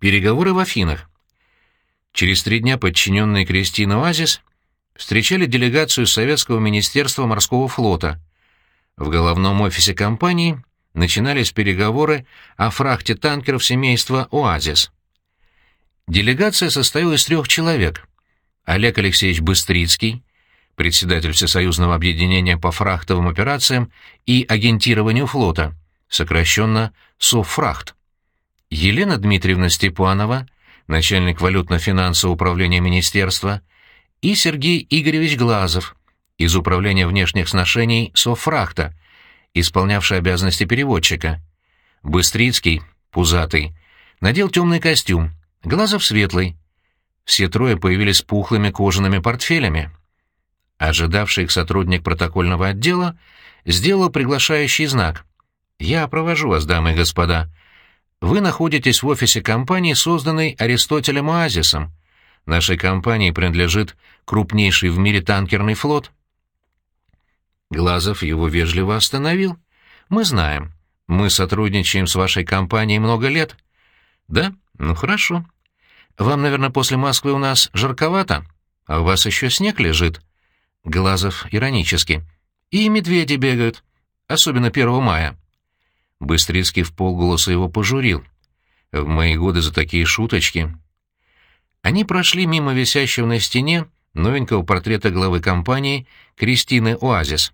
Переговоры в Афинах. Через три дня подчиненные Кристина Оазис встречали делегацию Советского министерства морского флота. В головном офисе компании начинались переговоры о фрахте танкеров семейства «Оазис». Делегация состояла из трех человек. Олег Алексеевич Быстрицкий, председатель Всесоюзного объединения по фрахтовым операциям и агентированию флота, сокращенно «Совфрахт». Елена Дмитриевна Степанова, начальник валютно-финансового управления министерства, и Сергей Игоревич Глазов из Управления внешних сношений Софрахта, исполнявший обязанности переводчика. Быстрицкий, пузатый, надел темный костюм, Глазов светлый. Все трое появились пухлыми кожаными портфелями. Ожидавший их сотрудник протокольного отдела сделал приглашающий знак. «Я провожу вас, дамы и господа. Вы находитесь в офисе компании, созданной Аристотелем Оазисом. Нашей компании принадлежит крупнейший в мире танкерный флот». Глазов его вежливо остановил. «Мы знаем. Мы сотрудничаем с вашей компанией много лет». «Да? Ну хорошо. Вам, наверное, после Москвы у нас жарковато, а у вас еще снег лежит». Глазов иронически. «И медведи бегают, особенно 1 мая». Быстрицкий в полголоса его пожурил. «В мои годы за такие шуточки». Они прошли мимо висящего на стене новенького портрета главы компании Кристины Оазис.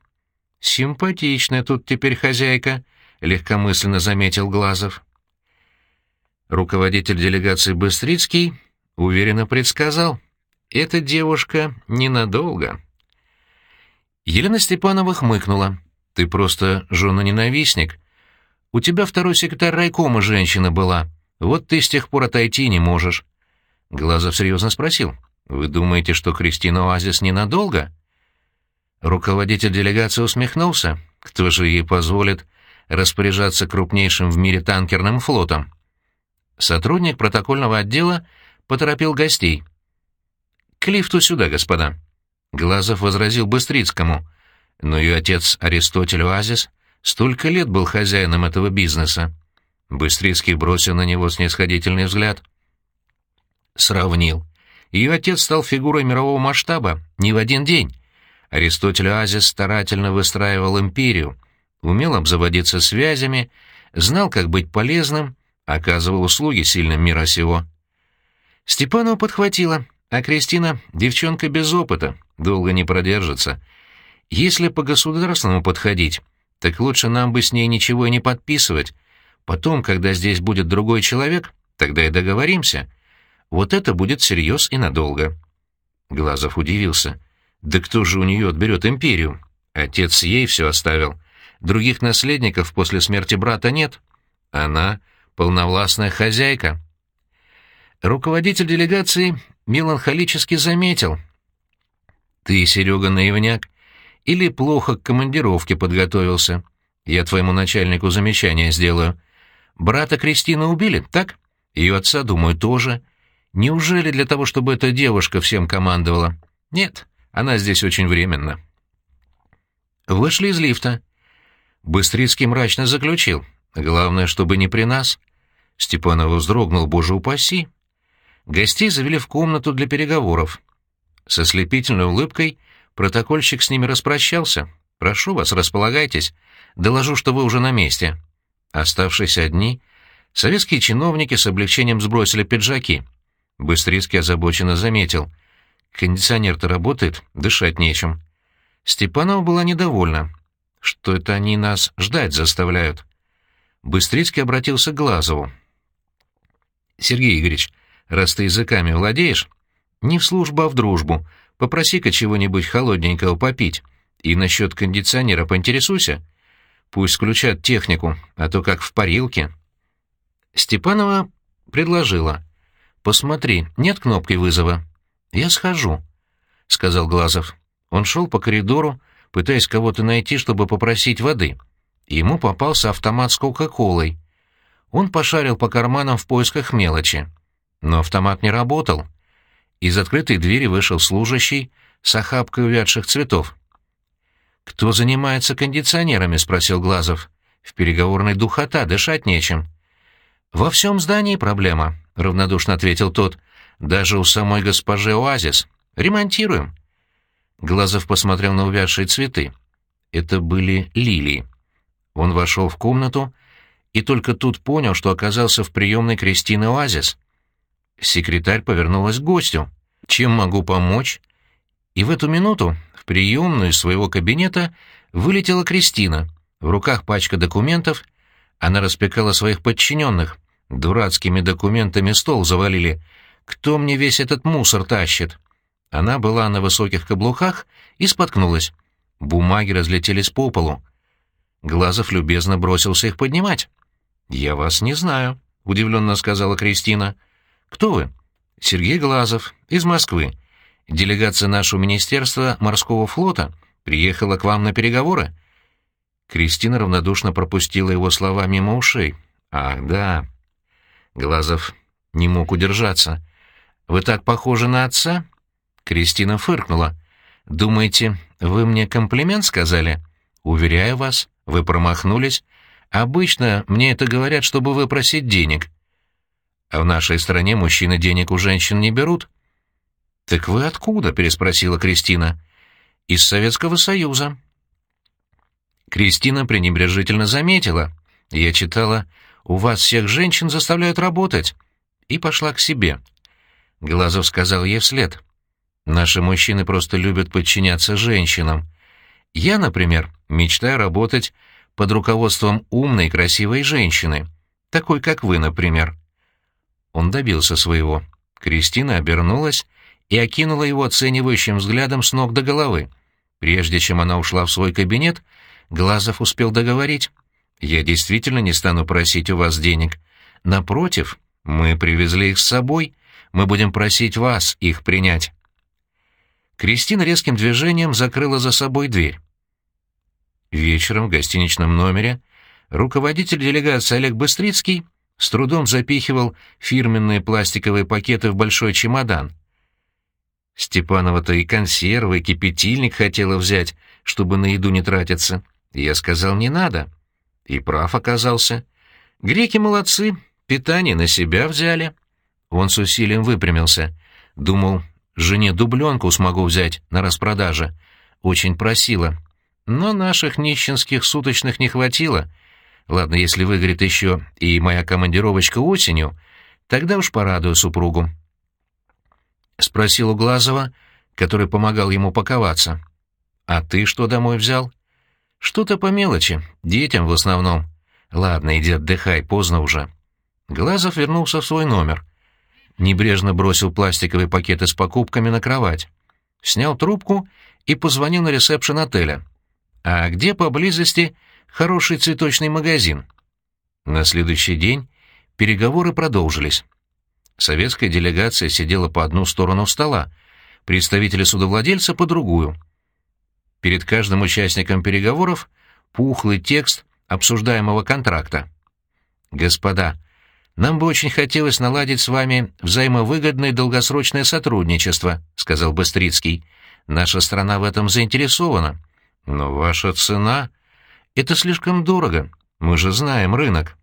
«Симпатичная тут теперь хозяйка», — легкомысленно заметил Глазов. Руководитель делегации Быстрицкий уверенно предсказал. «Эта девушка ненадолго». Елена Степанова хмыкнула. «Ты просто жена-ненавистник. У тебя второй секретарь райкома женщина была. Вот ты с тех пор отойти не можешь». Глазов серьезно спросил. «Вы думаете, что Кристина Оазис ненадолго?» Руководитель делегации усмехнулся. «Кто же ей позволит распоряжаться крупнейшим в мире танкерным флотом?» Сотрудник протокольного отдела поторопил гостей. «К лифту сюда, господа». Глазов возразил Быстрицкому. Но ее отец Аристотель Оазис столько лет был хозяином этого бизнеса. Быстрицкий бросил на него снисходительный взгляд. Сравнил. Ее отец стал фигурой мирового масштаба не в один день. Аристотель Оазис старательно выстраивал империю, умел обзаводиться связями, знал, как быть полезным, оказывал услуги сильным мира сего. Степанова подхватила, а Кристина — девчонка без опыта, долго не продержится. Если по-государственному подходить, так лучше нам бы с ней ничего и не подписывать. Потом, когда здесь будет другой человек, тогда и договоримся. Вот это будет всерьез и надолго». Глазов удивился. «Да кто же у нее отберет империю? Отец ей все оставил. Других наследников после смерти брата нет. Она — полновластная хозяйка». Руководитель делегации меланхолически заметил. «Ты, Серега, наивняк, или плохо к командировке подготовился. Я твоему начальнику замечание сделаю. Брата Кристины убили, так? Ее отца, думаю, тоже. Неужели для того, чтобы эта девушка всем командовала? Нет, она здесь очень временно. Вышли из лифта. Быстрицкий мрачно заключил. Главное, чтобы не при нас. Степанов вздрогнул, боже упаси. Гостей завели в комнату для переговоров. Со слепительной улыбкой протокольщик с ними распрощался. «Прошу вас, располагайтесь. Доложу, что вы уже на месте». Оставшись одни, советские чиновники с облегчением сбросили пиджаки. Быстрицкий озабоченно заметил. «Кондиционер-то работает, дышать нечем». Степанова была недовольна. «Что это они нас ждать заставляют?» Быстрицкий обратился к Глазову. «Сергей Игоревич, раз ты языками владеешь, не в службу, а в дружбу, попроси-ка чего-нибудь холодненького попить, и насчет кондиционера поинтересуйся». Пусть включат технику, а то как в парилке. Степанова предложила. «Посмотри, нет кнопки вызова?» «Я схожу», — сказал Глазов. Он шел по коридору, пытаясь кого-то найти, чтобы попросить воды. Ему попался автомат с Кока-Колой. Он пошарил по карманам в поисках мелочи. Но автомат не работал. Из открытой двери вышел служащий с охапкой увядших цветов. «Кто занимается кондиционерами?» — спросил Глазов. «В переговорной духота, дышать нечем». «Во всем здании проблема. — равнодушно ответил тот. «Даже у самой госпожи Оазис. Ремонтируем». Глазов посмотрел на увядшие цветы. Это были лилии. Он вошел в комнату и только тут понял, что оказался в приемной Кристины Оазис. Секретарь повернулась к гостю. «Чем могу помочь?» И в эту минуту в приемную из своего кабинета вылетела Кристина. В руках пачка документов. Она распекала своих подчиненных. Дурацкими документами стол завалили. Кто мне весь этот мусор тащит? Она была на высоких каблуках и споткнулась. Бумаги разлетелись по полу. Глазов любезно бросился их поднимать. «Я вас не знаю», — удивленно сказала Кристина. «Кто вы?» «Сергей Глазов, из Москвы. Делегация нашего Министерства морского флота приехала к вам на переговоры». Кристина равнодушно пропустила его слова мимо ушей. «Ах, да». Глазов не мог удержаться. «Вы так похожи на отца?» Кристина фыркнула. «Думаете, вы мне комплимент сказали?» «Уверяю вас, вы промахнулись. Обычно мне это говорят, чтобы выпросить денег. А в нашей стране мужчины денег у женщин не берут». «Так вы откуда?» — переспросила Кристина. «Из Советского Союза». Кристина пренебрежительно заметила. «Я читала, у вас всех женщин заставляют работать». И пошла к себе. Глазов сказал ей вслед. «Наши мужчины просто любят подчиняться женщинам. Я, например, мечтаю работать под руководством умной, красивой женщины, такой, как вы, например». Он добился своего. Кристина обернулась и окинула его оценивающим взглядом с ног до головы. Прежде чем она ушла в свой кабинет, Глазов успел договорить. «Я действительно не стану просить у вас денег. Напротив, мы привезли их с собой. Мы будем просить вас их принять». Кристина резким движением закрыла за собой дверь. Вечером в гостиничном номере руководитель делегации Олег Быстрицкий с трудом запихивал фирменные пластиковые пакеты в большой чемодан. Степанова-то и консервы, и кипятильник хотела взять, чтобы на еду не тратиться. Я сказал, не надо. И прав оказался. Греки молодцы, питание на себя взяли. Он с усилием выпрямился. Думал, жене дубленку смогу взять на распродаже. Очень просила. Но наших нищенских суточных не хватило. Ладно, если выгорит еще и моя командировочка осенью, тогда уж порадую супругу. Спросил у Глазова, который помогал ему паковаться. «А ты что домой взял?» «Что-то по мелочи, детям в основном. Ладно, иди отдыхай, поздно уже». Глазов вернулся в свой номер. Небрежно бросил пластиковые пакеты с покупками на кровать. Снял трубку и позвонил на ресепшн отеля. «А где поблизости хороший цветочный магазин?» На следующий день переговоры продолжились. Советская делегация сидела по одну сторону стола, представители судовладельца по другую. Перед каждым участником переговоров пухлый текст обсуждаемого контракта. «Господа, нам бы очень хотелось наладить с вами взаимовыгодное долгосрочное сотрудничество», — сказал Быстрицкий. «Наша страна в этом заинтересована. Но ваша цена — это слишком дорого. Мы же знаем рынок».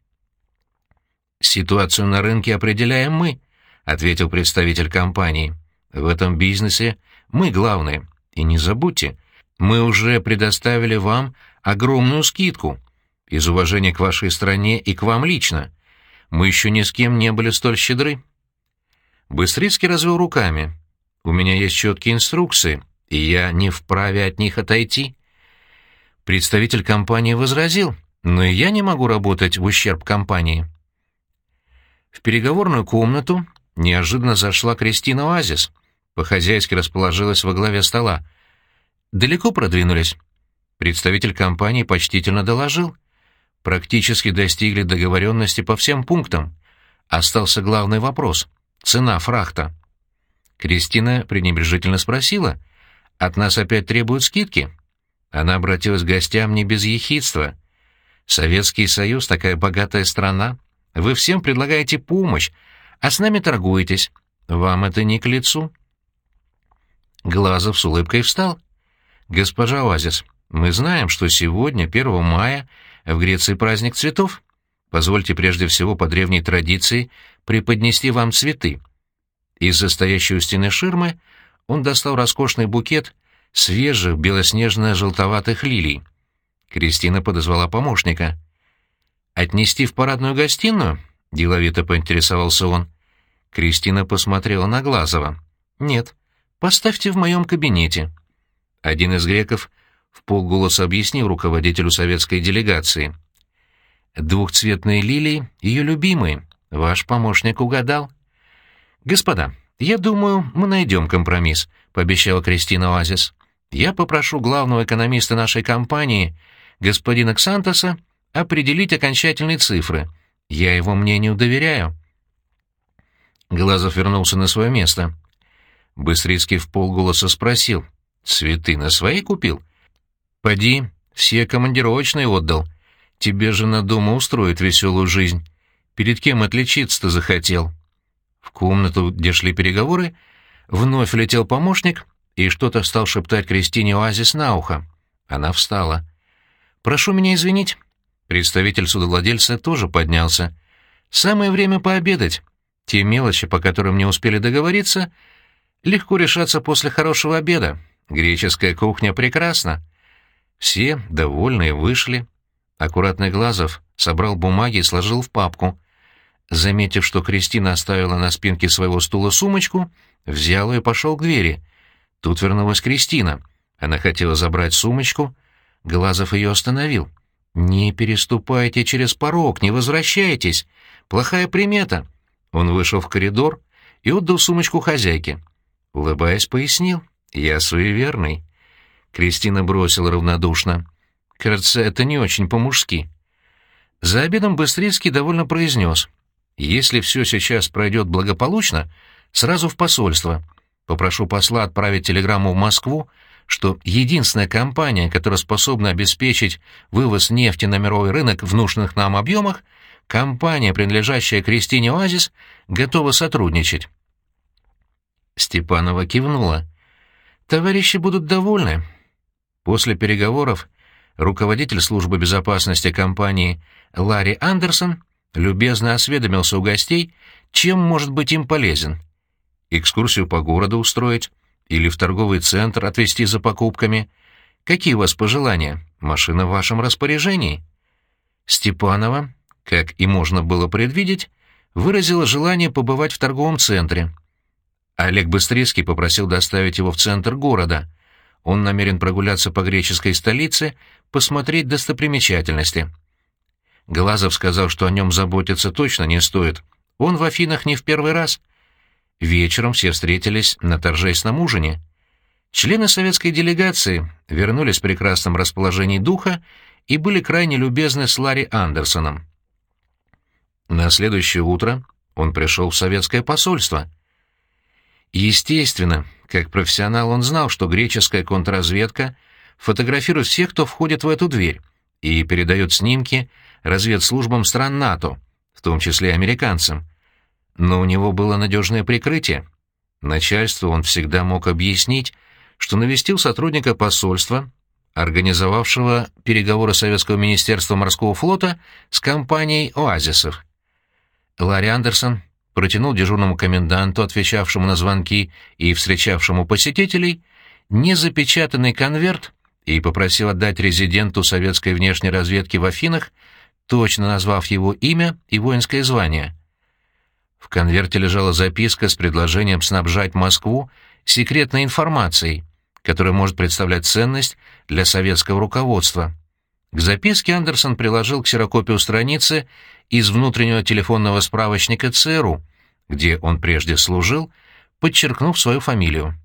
«Ситуацию на рынке определяем мы», — ответил представитель компании. «В этом бизнесе мы главные. И не забудьте, мы уже предоставили вам огромную скидку. Из уважения к вашей стране и к вам лично. Мы еще ни с кем не были столь щедры». Быстрицкий развел руками. «У меня есть четкие инструкции, и я не вправе от них отойти». Представитель компании возразил, «Но и я не могу работать в ущерб компании». В переговорную комнату неожиданно зашла Кристина Оазис. По-хозяйски расположилась во главе стола. «Далеко продвинулись?» Представитель компании почтительно доложил. Практически достигли договоренности по всем пунктам. Остался главный вопрос — цена фрахта. Кристина пренебрежительно спросила. «От нас опять требуют скидки?» Она обратилась к гостям не без ехидства. «Советский Союз — такая богатая страна. Вы всем предлагаете помощь, а с нами торгуетесь. Вам это не к лицу». Глазов с улыбкой встал. «Госпожа Оазис, мы знаем, что сегодня, 1 мая, в Греции праздник цветов. Позвольте прежде всего по древней традиции преподнести вам цветы». Из-за стоящей у стены ширмы он достал роскошный букет свежих белоснежно-желтоватых лилий. Кристина подозвала помощника. «Отнести в парадную гостиную?» — деловито поинтересовался он. Кристина посмотрела на Глазова. «Нет, поставьте в моем кабинете». Один из греков в полголоса объяснил руководителю советской делегации. «Двухцветные лилии — ее любимые. Ваш помощник угадал». «Господа, я думаю, мы найдем компромисс», — пообещала Кристина Оазис. «Я попрошу главного экономиста нашей компании, господина Ксантоса, определить окончательные цифры. Я его мнению доверяю». Глазов вернулся на свое место. Быстрицкий в полголоса спросил. «Цветы на свои купил?» «Поди, все командировочные отдал. Тебе же на дома устроит веселую жизнь. Перед кем отличиться-то захотел?» В комнату, где шли переговоры, вновь летел помощник и что-то стал шептать Кристине Оазис на ухо. Она встала. «Прошу меня извинить». Представитель судовладельца тоже поднялся. «Самое время пообедать. Те мелочи, по которым не успели договориться, легко решаться после хорошего обеда. Греческая кухня прекрасна. Все, довольные, вышли. Аккуратный Глазов собрал бумаги и сложил в папку. Заметив, что Кристина оставила на спинке своего стула сумочку, взял ее и пошел к двери. Тут вернулась Кристина. Она хотела забрать сумочку. Глазов ее остановил. «Не переступайте через порог, не возвращайтесь. Плохая примета. Он вышел в коридор и отдал сумочку хозяйке. Улыбаясь, пояснил. «Я суеверный». Кристина бросила равнодушно. «Кажется, это не очень по-мужски». За обедом Быстрицкий довольно произнес. «Если все сейчас пройдет благополучно, сразу в посольство. Попрошу посла отправить телеграмму в Москву, что единственная компания, которая способна обеспечить вывоз нефти на мировой рынок в нужных нам объемах, Компания, принадлежащая Кристине Оазис, готова сотрудничать. Степанова кивнула. Товарищи будут довольны. После переговоров руководитель службы безопасности компании Ларри Андерсон любезно осведомился у гостей, чем может быть им полезен. Экскурсию по городу устроить или в торговый центр отвезти за покупками. Какие у вас пожелания? Машина в вашем распоряжении. Степанова как и можно было предвидеть, выразила желание побывать в торговом центре. Олег Быстрецкий попросил доставить его в центр города. Он намерен прогуляться по греческой столице, посмотреть достопримечательности. Глазов сказал, что о нем заботиться точно не стоит. Он в Афинах не в первый раз. Вечером все встретились на торжественном ужине. Члены советской делегации вернулись в прекрасном расположении духа и были крайне любезны с Ларри Андерсоном. На следующее утро он пришел в советское посольство. Естественно, как профессионал он знал, что греческая контрразведка фотографирует всех, кто входит в эту дверь, и передает снимки разведслужбам стран НАТО, в том числе американцам. Но у него было надежное прикрытие. Начальству он всегда мог объяснить, что навестил сотрудника посольства, организовавшего переговоры Советского министерства морского флота с компанией «Оазисов». Ларри Андерсон протянул дежурному коменданту, отвечавшему на звонки и встречавшему посетителей, незапечатанный конверт и попросил отдать резиденту советской внешней разведки в Афинах, точно назвав его имя и воинское звание. В конверте лежала записка с предложением снабжать Москву секретной информацией, которая может представлять ценность для советского руководства. К записке Андерсон приложил ксерокопию страницы из внутреннего телефонного справочника ЦРУ, где он прежде служил, подчеркнув свою фамилию.